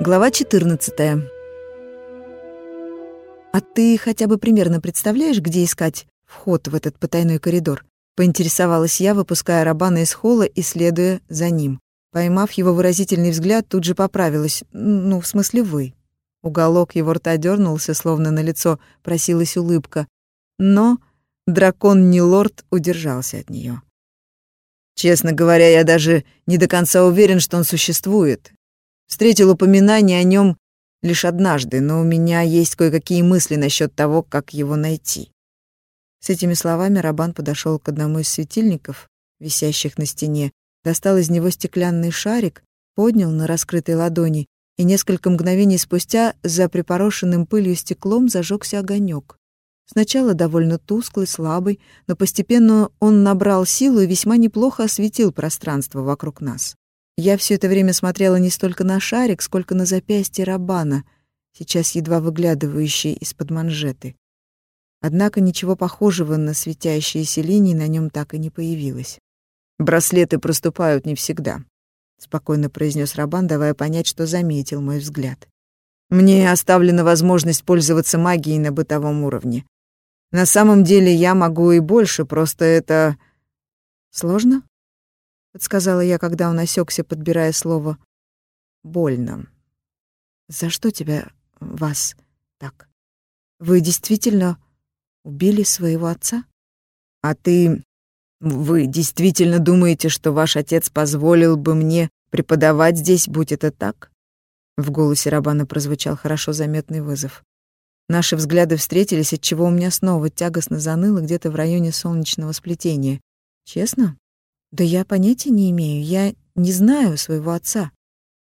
Глава 14. «А ты хотя бы примерно представляешь, где искать вход в этот потайной коридор?» Поинтересовалась я, выпуская Рабана из холла и следуя за ним. Поймав его выразительный взгляд, тут же поправилась. «Ну, в смысле вы». Уголок его рта дернулся, словно на лицо просилась улыбка. Но дракон не лорд удержался от нее. «Честно говоря, я даже не до конца уверен, что он существует. Встретил упоминание о нем лишь однажды, но у меня есть кое-какие мысли насчет того, как его найти. С этими словами Рабан подошел к одному из светильников, висящих на стене, достал из него стеклянный шарик, поднял на раскрытой ладони, и несколько мгновений спустя за припорошенным пылью стеклом зажегся огонек. Сначала довольно тусклый, слабый, но постепенно он набрал силу и весьма неплохо осветил пространство вокруг нас. Я все это время смотрела не столько на шарик, сколько на запястье Рабана, сейчас едва выглядывающий из-под манжеты. Однако ничего похожего на светящиеся линии на нем так и не появилось. «Браслеты проступают не всегда», — спокойно произнес Рабан, давая понять, что заметил мой взгляд. «Мне оставлена возможность пользоваться магией на бытовом уровне. На самом деле я могу и больше, просто это...» «Сложно?» — подсказала я, когда он осекся, подбирая слово. «Больно». «За что тебя, вас, так? Вы действительно убили своего отца?» «А ты... Вы действительно думаете, что ваш отец позволил бы мне преподавать здесь, будь это так?» В голосе Рабана прозвучал хорошо заметный вызов. Наши взгляды встретились, отчего у меня снова тягостно заныло где-то в районе солнечного сплетения. Честно? Да я понятия не имею, я не знаю своего отца.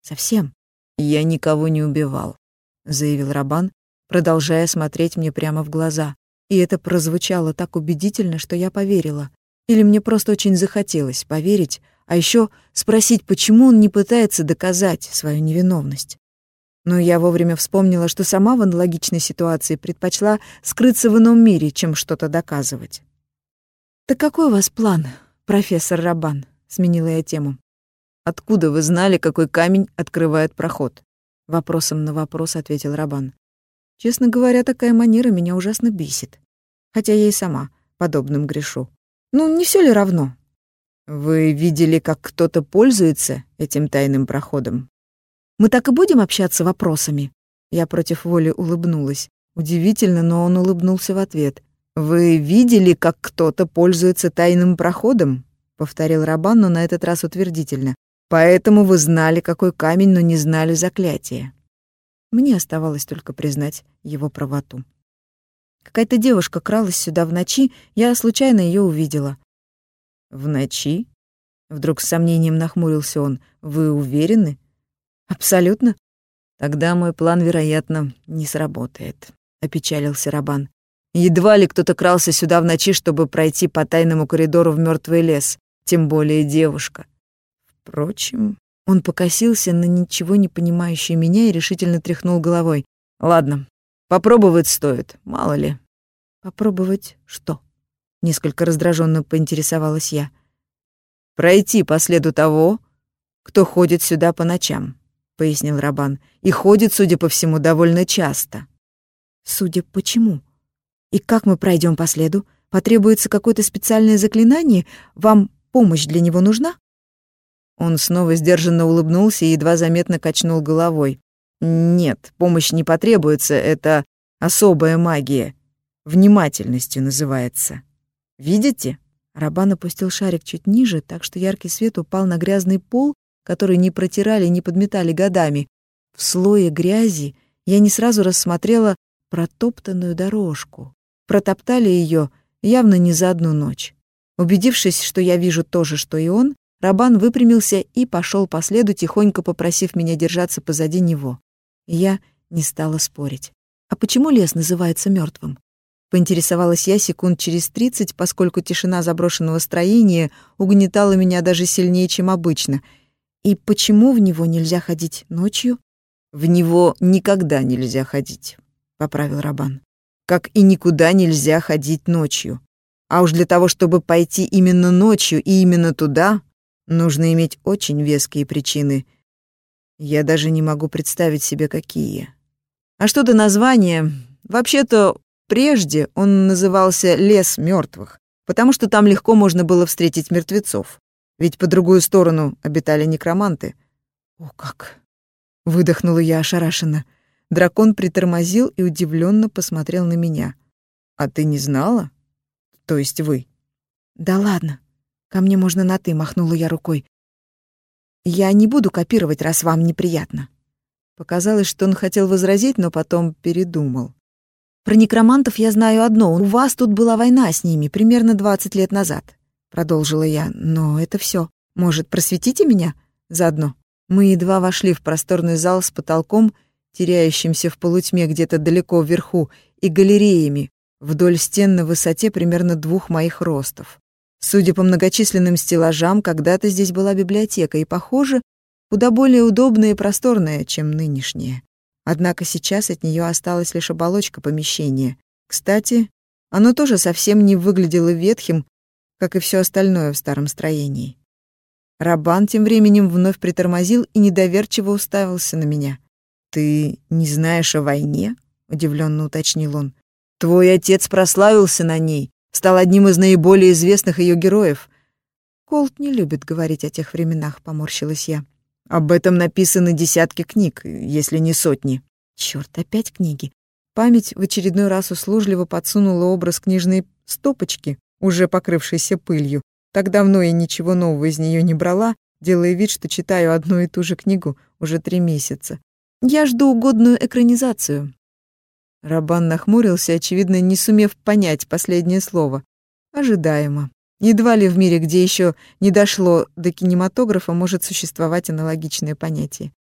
Совсем. Я никого не убивал, заявил Рабан, продолжая смотреть мне прямо в глаза. И это прозвучало так убедительно, что я поверила. Или мне просто очень захотелось поверить, а еще спросить, почему он не пытается доказать свою невиновность. Но я вовремя вспомнила, что сама в аналогичной ситуации предпочла скрыться в ином мире, чем что-то доказывать. «Так какой у вас план, «Профессор Рабан», — сменила я тему. «Откуда вы знали, какой камень открывает проход?» Вопросом на вопрос ответил Рабан. «Честно говоря, такая манера меня ужасно бесит. Хотя я и сама подобным грешу. Ну, не все ли равно?» «Вы видели, как кто-то пользуется этим тайным проходом?» «Мы так и будем общаться вопросами?» Я против воли улыбнулась. Удивительно, но он улыбнулся в ответ. «Вы видели, как кто-то пользуется тайным проходом?» — повторил Рабан, но на этот раз утвердительно. «Поэтому вы знали, какой камень, но не знали заклятие». Мне оставалось только признать его правоту. Какая-то девушка кралась сюда в ночи, я случайно ее увидела. «В ночи?» — вдруг с сомнением нахмурился он. «Вы уверены?» «Абсолютно». «Тогда мой план, вероятно, не сработает», — опечалился Рабан. Едва ли кто-то крался сюда в ночи, чтобы пройти по тайному коридору в мертвый лес, тем более девушка. Впрочем, он покосился на ничего не понимающий меня и решительно тряхнул головой. «Ладно, попробовать стоит, мало ли». «Попробовать что?» — несколько раздраженно поинтересовалась я. «Пройти по следу того, кто ходит сюда по ночам», — пояснил Рабан. «И ходит, судя по всему, довольно часто». «Судя почему?» И как мы пройдем по следу? Потребуется какое-то специальное заклинание? Вам помощь для него нужна?» Он снова сдержанно улыбнулся и едва заметно качнул головой. «Нет, помощь не потребуется, это особая магия. Внимательностью называется. Видите?» Рабан опустил шарик чуть ниже, так что яркий свет упал на грязный пол, который не протирали, не подметали годами. В слое грязи я не сразу рассмотрела протоптанную дорожку протоптали ее явно не за одну ночь. Убедившись, что я вижу то же, что и он, Рабан выпрямился и пошел по следу, тихонько попросив меня держаться позади него. Я не стала спорить. «А почему лес называется мертвым? Поинтересовалась я секунд через тридцать, поскольку тишина заброшенного строения угнетала меня даже сильнее, чем обычно. И почему в него нельзя ходить ночью? «В него никогда нельзя ходить», — поправил Рабан как и никуда нельзя ходить ночью. А уж для того, чтобы пойти именно ночью и именно туда, нужно иметь очень веские причины. Я даже не могу представить себе, какие. А что до названия? Вообще-то, прежде он назывался «Лес мертвых», потому что там легко можно было встретить мертвецов. Ведь по другую сторону обитали некроманты. О, как! Выдохнула я ошарашенно. Дракон притормозил и удивленно посмотрел на меня. «А ты не знала? То есть вы?» «Да ладно. Ко мне можно на «ты», — махнула я рукой. «Я не буду копировать, раз вам неприятно». Показалось, что он хотел возразить, но потом передумал. «Про некромантов я знаю одно. У вас тут была война с ними примерно 20 лет назад», — продолжила я. «Но это все. Может, просветите меня заодно?» Мы едва вошли в просторный зал с потолком, теряющимся в полутьме где-то далеко вверху, и галереями вдоль стен на высоте примерно двух моих ростов. Судя по многочисленным стеллажам, когда-то здесь была библиотека, и, похоже, куда более удобная и просторная, чем нынешняя. Однако сейчас от нее осталась лишь оболочка помещения. Кстати, оно тоже совсем не выглядело ветхим, как и все остальное в старом строении. Рабан тем временем вновь притормозил и недоверчиво уставился на меня. «Ты не знаешь о войне?» — удивленно уточнил он. «Твой отец прославился на ней, стал одним из наиболее известных ее героев». «Колт не любит говорить о тех временах», — поморщилась я. «Об этом написаны десятки книг, если не сотни». Черт, опять книги. Память в очередной раз услужливо подсунула образ книжной стопочки, уже покрывшейся пылью, так давно я ничего нового из нее не брала, делая вид, что читаю одну и ту же книгу уже три месяца. Я жду угодную экранизацию. Рабан нахмурился, очевидно, не сумев понять последнее слово. Ожидаемо. Едва ли в мире, где еще не дошло до кинематографа, может существовать аналогичное понятие.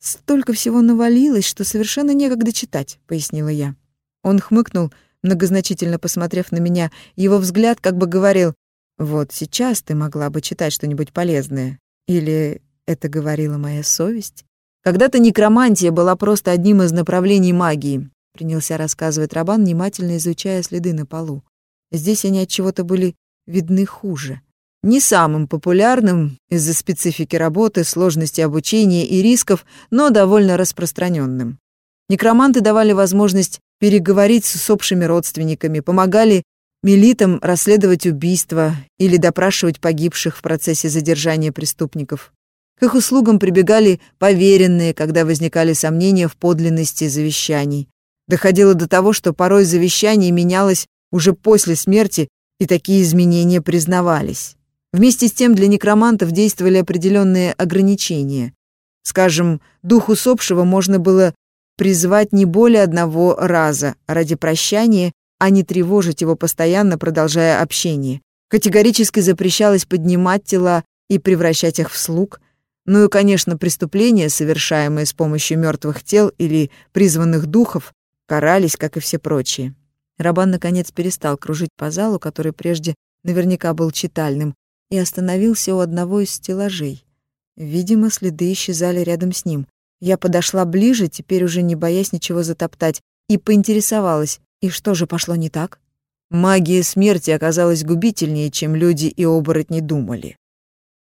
«Столько всего навалилось, что совершенно некогда читать», — пояснила я. Он хмыкнул, многозначительно посмотрев на меня. Его взгляд как бы говорил, вот сейчас ты могла бы читать что-нибудь полезное. Или это говорила моя совесть? Когда-то некромантия была просто одним из направлений магии, принялся рассказывать Рабан, внимательно изучая следы на полу. Здесь они от чего-то были видны хуже. Не самым популярным из-за специфики работы, сложности обучения и рисков, но довольно распространенным. Некроманты давали возможность переговорить с усопшими родственниками, помогали милитам расследовать убийства или допрашивать погибших в процессе задержания преступников. К их услугам прибегали поверенные, когда возникали сомнения в подлинности завещаний. Доходило до того, что порой завещание менялось уже после смерти, и такие изменения признавались. Вместе с тем для некромантов действовали определенные ограничения. Скажем, дух усопшего можно было призвать не более одного раза ради прощания а не тревожить его постоянно, продолжая общение. Категорически запрещалось поднимать тела и превращать их в слуг. Ну и, конечно, преступления, совершаемые с помощью мертвых тел или призванных духов, карались, как и все прочие. Рабан, наконец, перестал кружить по залу, который прежде наверняка был читальным, и остановился у одного из стеллажей. Видимо, следы исчезали рядом с ним. Я подошла ближе, теперь уже не боясь ничего затоптать, и поинтересовалась, и что же пошло не так? Магия смерти оказалась губительнее, чем люди и оборотни думали,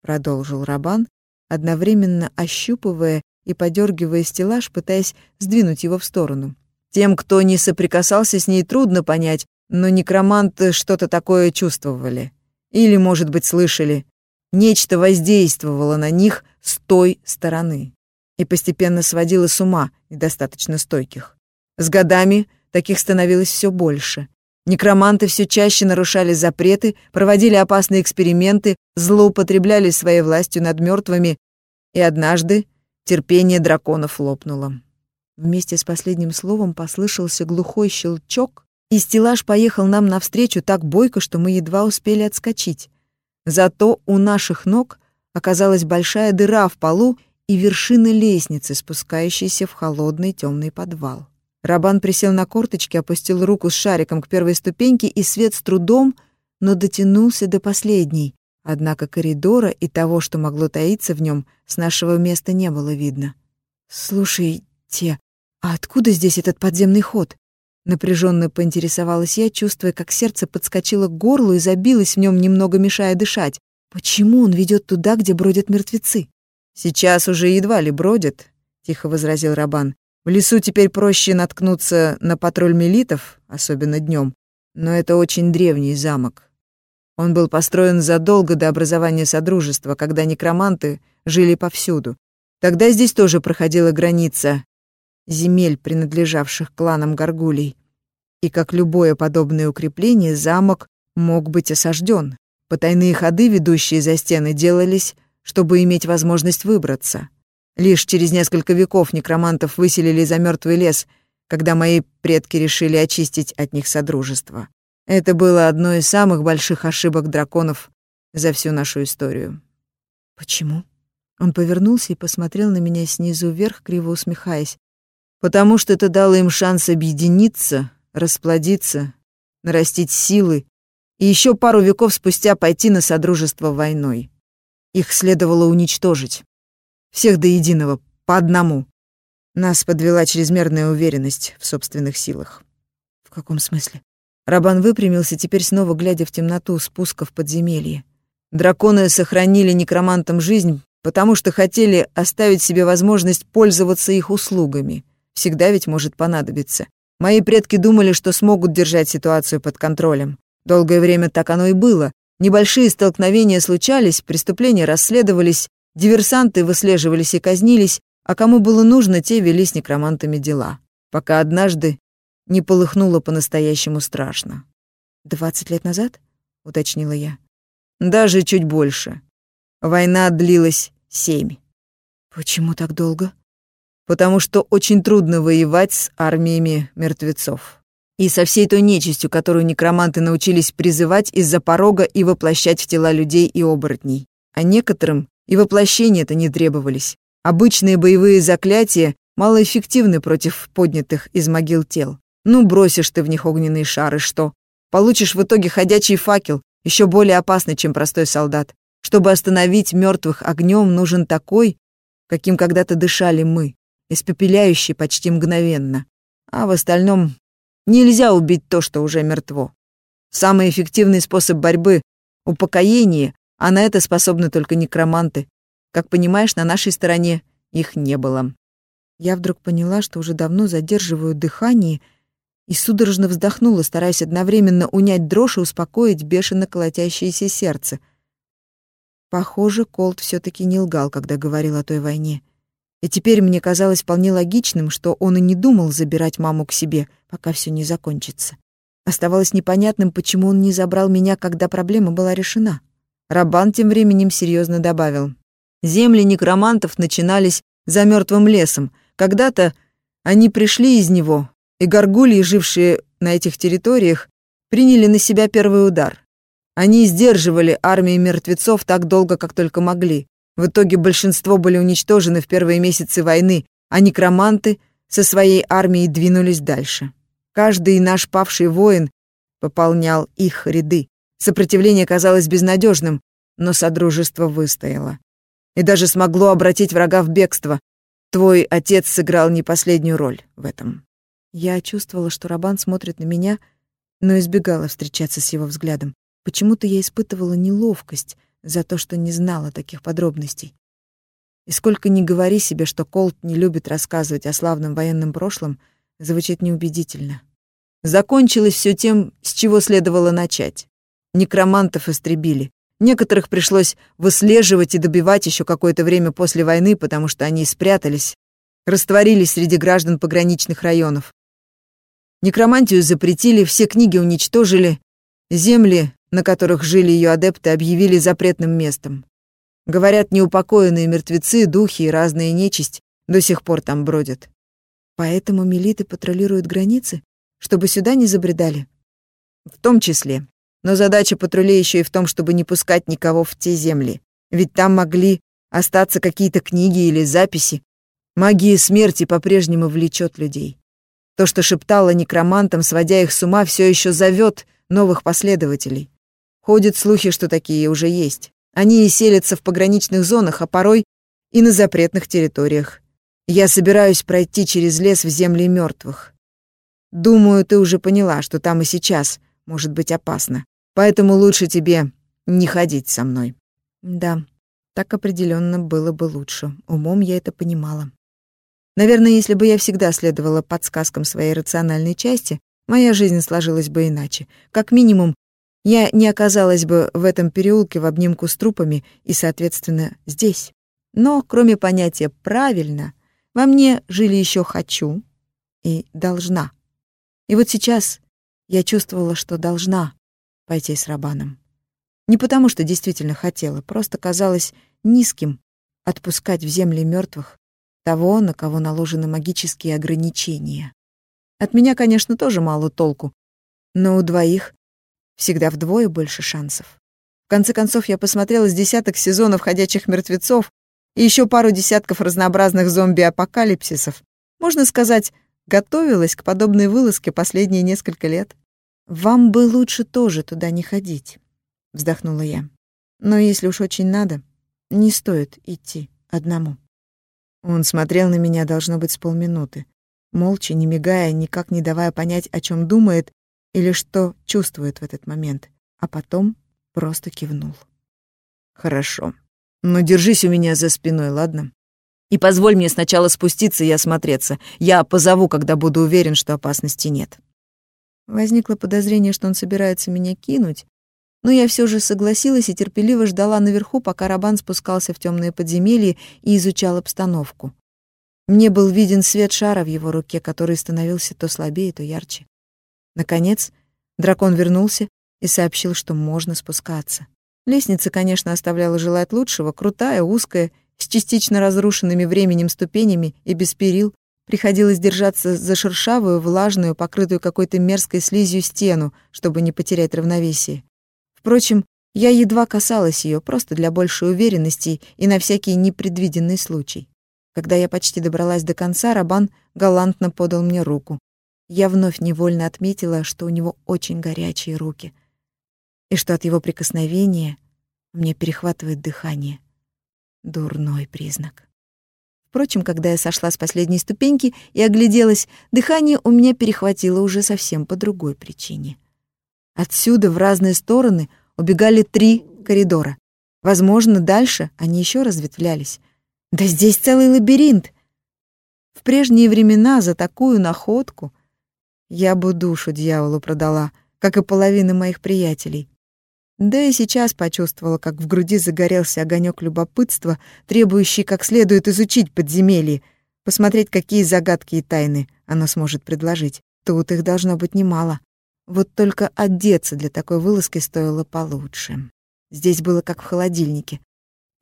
продолжил Рабан, одновременно ощупывая и подергивая стеллаж, пытаясь сдвинуть его в сторону. Тем, кто не соприкасался с ней, трудно понять, но некроманты что-то такое чувствовали. Или, может быть, слышали. Нечто воздействовало на них с той стороны и постепенно сводило с ума недостаточно стойких. С годами Таких становилось все больше. Некроманты все чаще нарушали запреты, проводили опасные эксперименты, злоупотребляли своей властью над мертвыми, и однажды терпение драконов лопнуло. Вместе с последним словом послышался глухой щелчок, и стеллаж поехал нам навстречу так бойко, что мы едва успели отскочить. Зато у наших ног оказалась большая дыра в полу и вершина лестницы, спускающейся в холодный темный подвал. Рабан присел на корточки, опустил руку с шариком к первой ступеньке, и свет с трудом, но дотянулся до последней. Однако коридора и того, что могло таиться в нем, с нашего места не было видно. «Слушайте, а откуда здесь этот подземный ход?» Напряженно поинтересовалась я, чувствуя, как сердце подскочило к горлу и забилось в нем, немного мешая дышать. «Почему он ведет туда, где бродят мертвецы?» «Сейчас уже едва ли бродят», — тихо возразил Рабан. «В лесу теперь проще наткнуться на патруль милитов, особенно днем, но это очень древний замок. Он был построен задолго до образования Содружества, когда некроманты жили повсюду. Тогда здесь тоже проходила граница земель, принадлежавших кланам Гаргулей. И как любое подобное укрепление, замок мог быть осажден. Потайные ходы, ведущие за стены, делались, чтобы иметь возможность выбраться. Лишь через несколько веков некромантов выселили за мертвый лес, когда мои предки решили очистить от них содружество. Это было одной из самых больших ошибок драконов за всю нашу историю. Почему? Он повернулся и посмотрел на меня снизу вверх, криво усмехаясь. Потому что это дало им шанс объединиться, расплодиться, нарастить силы и еще пару веков спустя пойти на содружество войной. Их следовало уничтожить. Всех до единого, по одному. Нас подвела чрезмерная уверенность в собственных силах. В каком смысле? Рабан выпрямился, теперь снова глядя в темноту спуска в подземелье. Драконы сохранили некромантам жизнь, потому что хотели оставить себе возможность пользоваться их услугами. Всегда ведь может понадобиться. Мои предки думали, что смогут держать ситуацию под контролем. Долгое время так оно и было. Небольшие столкновения случались, преступления расследовались, диверсанты выслеживались и казнились, а кому было нужно, те вели с некромантами дела. Пока однажды не полыхнуло по-настоящему страшно. «Двадцать лет назад?» — уточнила я. «Даже чуть больше. Война длилась семь». «Почему так долго?» «Потому что очень трудно воевать с армиями мертвецов. И со всей той нечистью, которую некроманты научились призывать из-за порога и воплощать в тела людей и оборотней. А некоторым и воплощения-то не требовались. Обычные боевые заклятия малоэффективны против поднятых из могил тел. Ну, бросишь ты в них огненные шары, что? Получишь в итоге ходячий факел, еще более опасный, чем простой солдат. Чтобы остановить мертвых огнем, нужен такой, каким когда-то дышали мы, испепеляющий почти мгновенно. А в остальном нельзя убить то, что уже мертво. Самый эффективный способ борьбы — упокоение, а на это способны только некроманты. Как понимаешь, на нашей стороне их не было. Я вдруг поняла, что уже давно задерживаю дыхание — и судорожно вздохнула, стараясь одновременно унять дрожь и успокоить бешено колотящееся сердце. Похоже, Колт все таки не лгал, когда говорил о той войне. И теперь мне казалось вполне логичным, что он и не думал забирать маму к себе, пока все не закончится. Оставалось непонятным, почему он не забрал меня, когда проблема была решена. Рабан тем временем серьезно добавил. Земли некромантов начинались за мертвым лесом. Когда-то они пришли из него, и горгульи, жившие на этих территориях, приняли на себя первый удар. Они сдерживали армии мертвецов так долго, как только могли. В итоге большинство были уничтожены в первые месяцы войны, а некроманты со своей армией двинулись дальше. Каждый наш павший воин пополнял их ряды. Сопротивление казалось безнадежным, но Содружество выстояло. И даже смогло обратить врага в бегство. Твой отец сыграл не последнюю роль в этом. Я чувствовала, что Рабан смотрит на меня, но избегала встречаться с его взглядом. Почему-то я испытывала неловкость за то, что не знала таких подробностей. И сколько ни говори себе, что Колт не любит рассказывать о славном военном прошлом, звучит неубедительно. Закончилось все тем, с чего следовало начать. Некромантов истребили. Некоторых пришлось выслеживать и добивать еще какое-то время после войны, потому что они спрятались, растворились среди граждан пограничных районов. Некромантию запретили, все книги уничтожили, земли, на которых жили ее адепты, объявили запретным местом. Говорят, неупокоенные мертвецы, духи и разные нечисть до сих пор там бродят. Поэтому милиты патрулируют границы, чтобы сюда не забредали? В том числе. Но задача патрулей еще и в том, чтобы не пускать никого в те земли. Ведь там могли остаться какие-то книги или записи. Магия смерти по-прежнему влечет людей. То, что шептала некромантам, сводя их с ума, все еще зовет новых последователей. Ходят слухи, что такие уже есть. Они и селятся в пограничных зонах, а порой и на запретных территориях. Я собираюсь пройти через лес в земли мертвых. Думаю, ты уже поняла, что там и сейчас может быть опасно. Поэтому лучше тебе не ходить со мной. Да, Так определенно было бы лучше. Умом я это понимала. Наверное, если бы я всегда следовала подсказкам своей рациональной части, моя жизнь сложилась бы иначе. Как минимум, я не оказалась бы в этом переулке в обнимку с трупами и, соответственно, здесь. Но кроме понятия «правильно», во мне жили еще «хочу» и «должна». И вот сейчас я чувствовала, что должна пойти с Рабаном. Не потому, что действительно хотела, просто казалось низким отпускать в земли мертвых того, на кого наложены магические ограничения. От меня, конечно, тоже мало толку, но у двоих всегда вдвое больше шансов. В конце концов, я посмотрела с десяток сезонов «Ходячих мертвецов» и еще пару десятков разнообразных зомби-апокалипсисов. Можно сказать, готовилась к подобной вылазке последние несколько лет. «Вам бы лучше тоже туда не ходить», — вздохнула я. «Но если уж очень надо, не стоит идти одному». Он смотрел на меня, должно быть, с полминуты, молча, не мигая, никак не давая понять, о чем думает или что чувствует в этот момент, а потом просто кивнул. «Хорошо. Но держись у меня за спиной, ладно? И позволь мне сначала спуститься и осмотреться. Я позову, когда буду уверен, что опасности нет». Возникло подозрение, что он собирается меня кинуть, но я все же согласилась и терпеливо ждала наверху, пока Рабан спускался в темные подземелья и изучал обстановку. Мне был виден свет шара в его руке, который становился то слабее, то ярче. Наконец, дракон вернулся и сообщил, что можно спускаться. Лестница, конечно, оставляла желать лучшего, крутая, узкая, с частично разрушенными временем ступенями и без перил. Приходилось держаться за шершавую, влажную, покрытую какой-то мерзкой слизью стену, чтобы не потерять равновесие. Впрочем, я едва касалась ее, просто для большей уверенности и на всякий непредвиденный случай. Когда я почти добралась до конца, Рабан галантно подал мне руку. Я вновь невольно отметила, что у него очень горячие руки, и что от его прикосновения мне перехватывает дыхание. Дурной признак. Впрочем, когда я сошла с последней ступеньки и огляделась, дыхание у меня перехватило уже совсем по другой причине — Отсюда в разные стороны убегали три коридора. Возможно, дальше они еще разветвлялись. Да здесь целый лабиринт. В прежние времена за такую находку я бы душу дьяволу продала, как и половина моих приятелей. Да и сейчас почувствовала, как в груди загорелся огонек любопытства, требующий как следует изучить подземелье, посмотреть, какие загадки и тайны оно сможет предложить. Тут их должно быть немало. Вот только одеться для такой вылазки стоило получше. Здесь было как в холодильнике.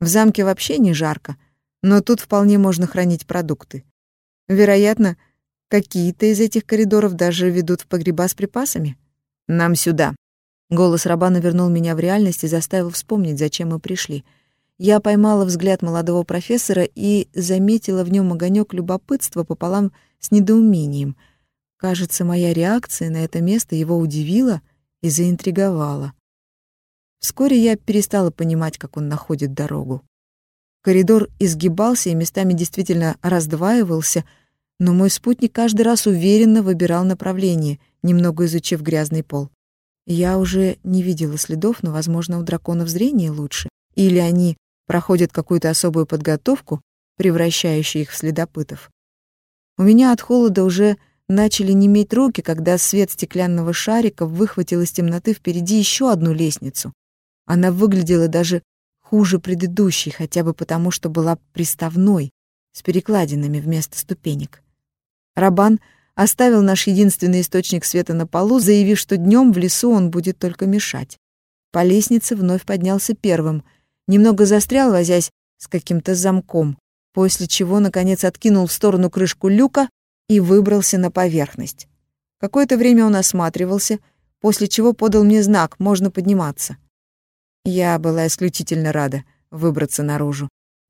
В замке вообще не жарко, но тут вполне можно хранить продукты. Вероятно, какие-то из этих коридоров даже ведут в погреба с припасами. Нам сюда. Голос Рабана вернул меня в реальность и заставил вспомнить, зачем мы пришли. Я поймала взгляд молодого профессора и заметила в нем огонек любопытства пополам с недоумением — Кажется, моя реакция на это место его удивила и заинтриговала. Вскоре я перестала понимать, как он находит дорогу. Коридор изгибался и местами действительно раздваивался, но мой спутник каждый раз уверенно выбирал направление, немного изучив грязный пол. Я уже не видела следов, но, возможно, у драконов зрение лучше. Или они проходят какую-то особую подготовку, превращающую их в следопытов. У меня от холода уже Начали неметь руки, когда свет стеклянного шарика выхватил из темноты впереди еще одну лестницу. Она выглядела даже хуже предыдущей, хотя бы потому, что была приставной, с перекладинами вместо ступенек. Рабан оставил наш единственный источник света на полу, заявив, что днем в лесу он будет только мешать. По лестнице вновь поднялся первым, немного застрял, возясь с каким-то замком, после чего, наконец, откинул в сторону крышку люка и выбрался на поверхность. Какое-то время он осматривался, после чего подал мне знак «можно подниматься». Я была исключительно рада выбраться наружу.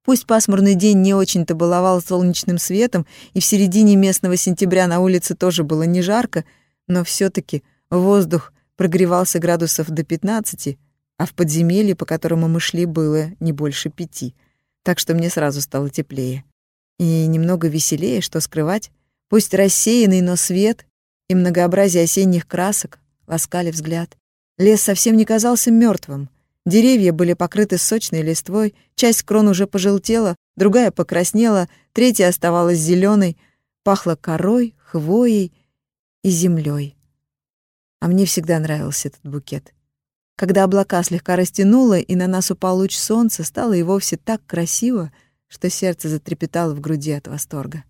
Пусть пасмурный день не очень-то баловал солнечным светом, и в середине местного сентября на улице тоже было не жарко, но все таки воздух прогревался градусов до 15, а в подземелье, по которому мы шли, было не больше пяти, так что мне сразу стало теплее. И немного веселее, что скрывать, Пусть рассеянный, но свет и многообразие осенних красок ласкали взгляд. Лес совсем не казался мертвым. Деревья были покрыты сочной листвой, часть крон уже пожелтела, другая покраснела, третья оставалась зеленой, пахло корой, хвоей и землей. А мне всегда нравился этот букет. Когда облака слегка растянуло, и на нас упал луч солнца, стало и вовсе так красиво, что сердце затрепетало в груди от восторга.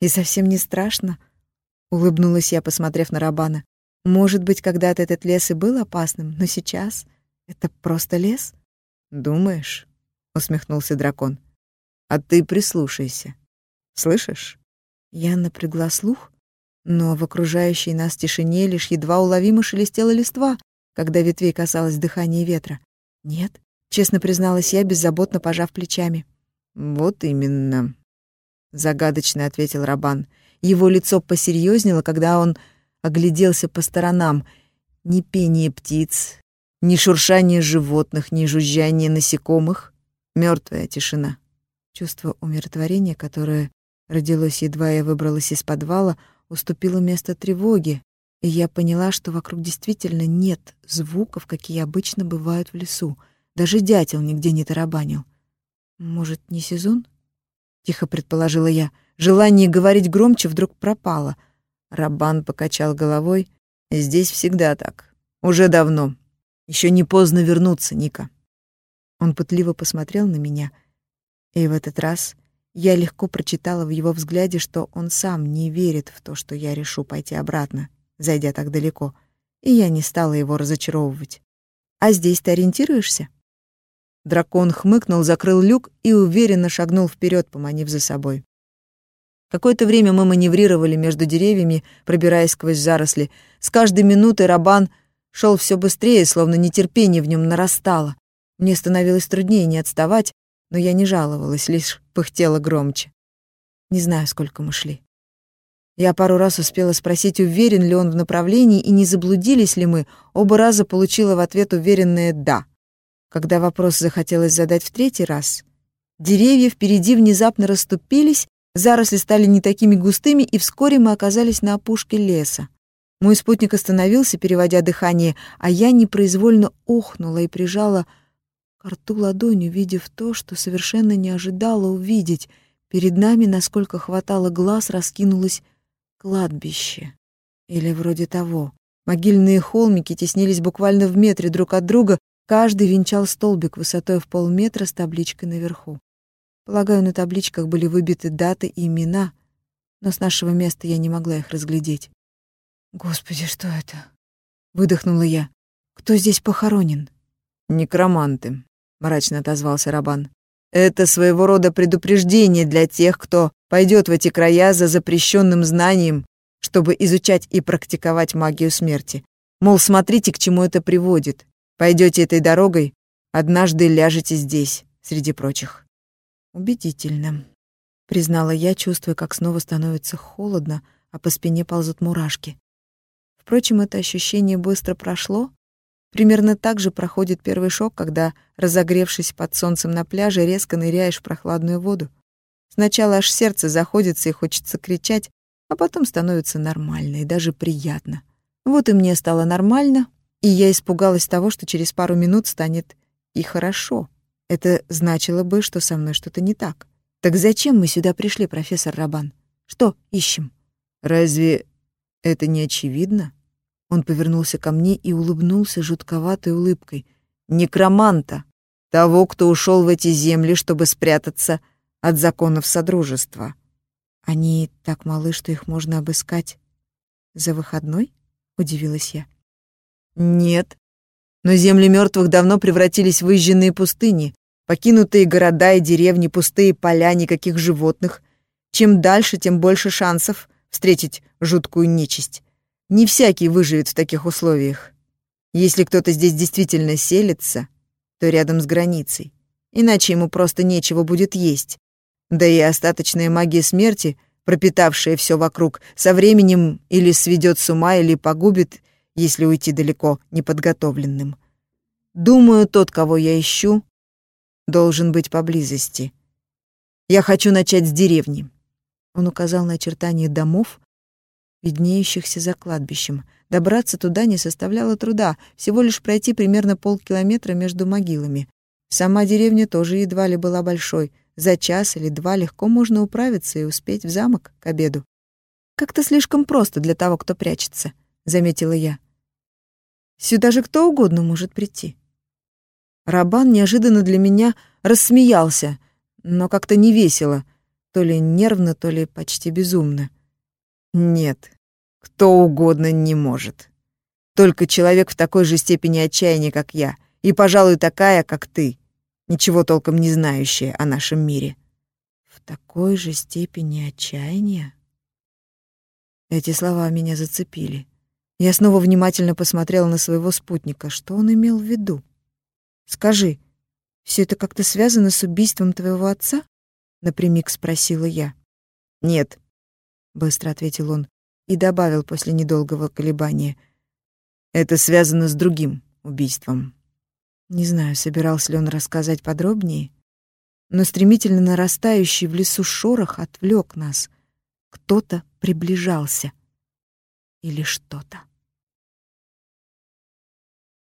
«И совсем не страшно?» — улыбнулась я, посмотрев на Рабана. «Может быть, когда-то этот лес и был опасным, но сейчас...» Это просто лес? Думаешь? усмехнулся дракон. А ты прислушайся. Слышишь? Я напрягла слух, но в окружающей нас тишине лишь едва уловимо шелестела листва, когда ветвей касалось дыхания ветра. Нет, честно призналась я, беззаботно пожав плечами. Вот именно, загадочно ответил Рабан. Его лицо посерьезнело, когда он огляделся по сторонам. Ни пение птиц, ни шуршание животных, ни жужжание насекомых. Мертвая тишина. Чувство умиротворения, которое родилось едва я выбралась из подвала, уступило место тревоге, и я поняла, что вокруг действительно нет звуков, какие обычно бывают в лесу. Даже дятел нигде не тарабанил. Может, не сезон? Тихо предположила я. Желание говорить громче вдруг пропало. Рабан покачал головой. Здесь всегда так. Уже давно. Еще не поздно вернуться, Ника. Он пытливо посмотрел на меня, и в этот раз я легко прочитала в его взгляде, что он сам не верит в то, что я решу пойти обратно, зайдя так далеко, и я не стала его разочаровывать. «А здесь ты ориентируешься?» Дракон хмыкнул, закрыл люк и уверенно шагнул вперед, поманив за собой. Какое-то время мы маневрировали между деревьями, пробираясь сквозь заросли. С каждой минутой Рабан шел все быстрее, словно нетерпение в нем нарастало. Мне становилось труднее не отставать, но я не жаловалась, лишь пыхтела громче. Не знаю, сколько мы шли. Я пару раз успела спросить, уверен ли он в направлении и не заблудились ли мы, оба раза получила в ответ уверенное «да». Когда вопрос захотелось задать в третий раз, деревья впереди внезапно расступились, заросли стали не такими густыми, и вскоре мы оказались на опушке леса. Мой спутник остановился, переводя дыхание, а я непроизвольно охнула и прижала к рту ладонь, увидев то, что совершенно не ожидала увидеть. Перед нами, насколько хватало глаз, раскинулось кладбище. Или вроде того. Могильные холмики теснились буквально в метре друг от друга, каждый венчал столбик высотой в полметра с табличкой наверху. Полагаю, на табличках были выбиты даты и имена, но с нашего места я не могла их разглядеть. «Господи, что это?» — выдохнула я. «Кто здесь похоронен?» «Некроманты», — мрачно отозвался Рабан. «Это своего рода предупреждение для тех, кто пойдет в эти края за запрещенным знанием, чтобы изучать и практиковать магию смерти. Мол, смотрите, к чему это приводит. Пойдете этой дорогой, однажды ляжете здесь, среди прочих». «Убедительно», — признала я, чувствуя, как снова становится холодно, а по спине ползут мурашки. Впрочем, это ощущение быстро прошло. Примерно так же проходит первый шок, когда, разогревшись под солнцем на пляже, резко ныряешь в прохладную воду. Сначала аж сердце заходится и хочется кричать, а потом становится нормально и даже приятно. Вот и мне стало нормально, и я испугалась того, что через пару минут станет и хорошо. Это значило бы, что со мной что-то не так. Так зачем мы сюда пришли, профессор Рабан? Что ищем? Разве это не очевидно? Он повернулся ко мне и улыбнулся жутковатой улыбкой. Некроманта, того, кто ушел в эти земли, чтобы спрятаться от законов Содружества. Они так малы, что их можно обыскать за выходной? Удивилась я. Нет. Но земли мертвых давно превратились в выжженные пустыни, покинутые города и деревни, пустые поля, никаких животных. Чем дальше, тем больше шансов встретить жуткую нечисть. Не всякий выживет в таких условиях. Если кто-то здесь действительно селится, то рядом с границей. Иначе ему просто нечего будет есть. Да и остаточная магия смерти, пропитавшая все вокруг, со временем или сведет с ума, или погубит, если уйти далеко неподготовленным. Думаю, тот, кого я ищу, должен быть поблизости. Я хочу начать с деревни. Он указал на очертания домов, виднеющихся за кладбищем. Добраться туда не составляло труда, всего лишь пройти примерно полкилометра между могилами. Сама деревня тоже едва ли была большой. За час или два легко можно управиться и успеть в замок к обеду. «Как-то слишком просто для того, кто прячется», — заметила я. «Сюда же кто угодно может прийти». Рабан неожиданно для меня рассмеялся, но как-то не весело, то ли нервно, то ли почти безумно. «Нет, кто угодно не может. Только человек в такой же степени отчаяния, как я, и, пожалуй, такая, как ты, ничего толком не знающая о нашем мире». «В такой же степени отчаяния?» Эти слова меня зацепили. Я снова внимательно посмотрела на своего спутника. Что он имел в виду? «Скажи, все это как-то связано с убийством твоего отца?» Напрямик спросила я. «Нет», — быстро ответил он и добавил после недолгого колебания. «Это связано с другим убийством». Не знаю, собирался ли он рассказать подробнее, но стремительно нарастающий в лесу шорох отвлек нас. Кто-то приближался. Или что-то.